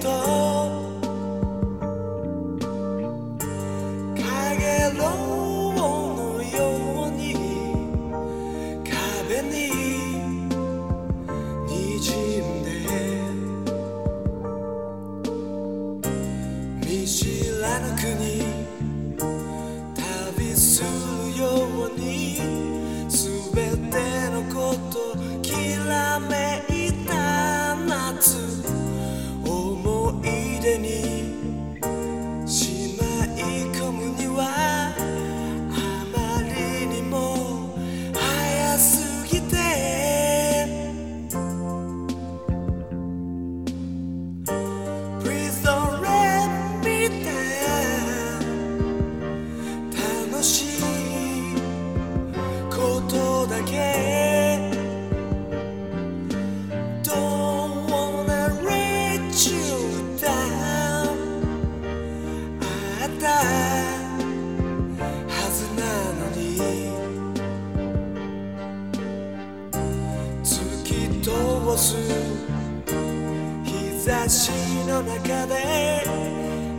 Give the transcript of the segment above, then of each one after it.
影のように壁に灯す日差しの中で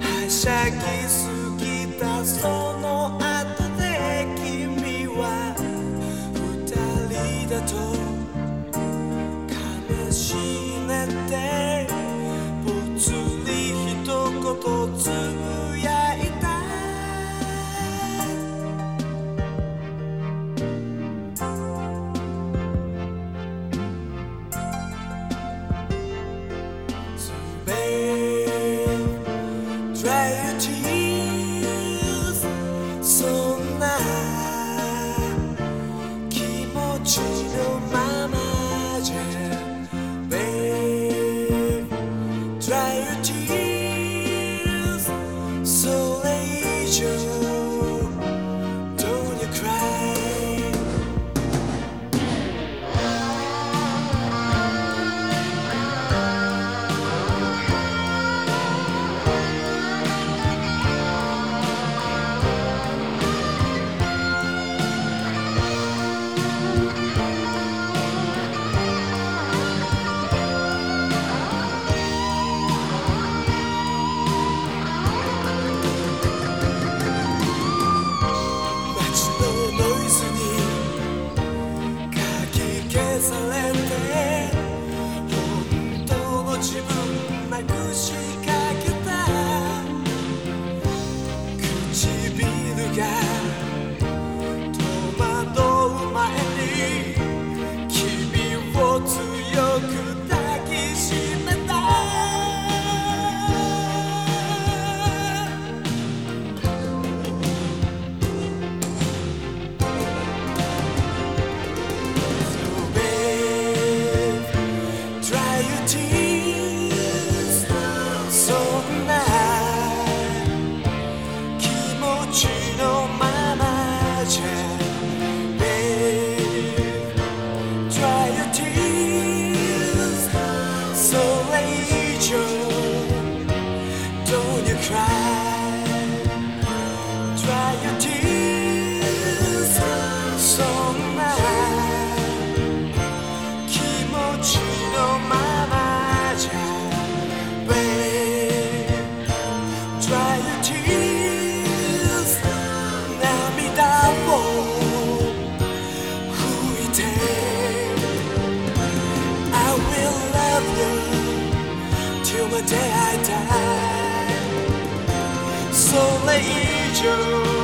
はしゃぎすぎたその後で君は二人だと悲しいなって to you. the day I die，送了一酒。